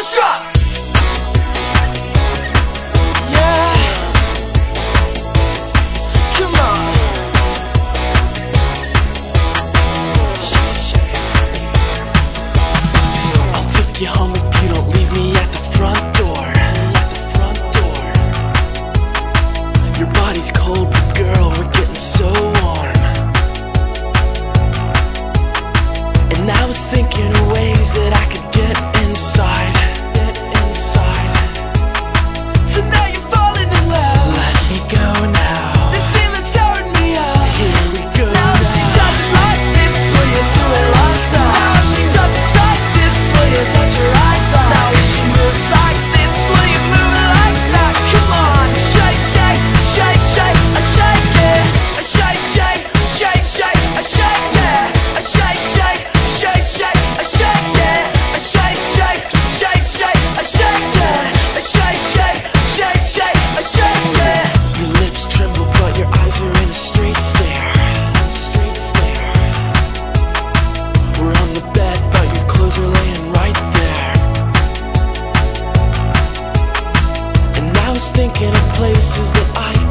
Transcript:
the strut. Looking at places that I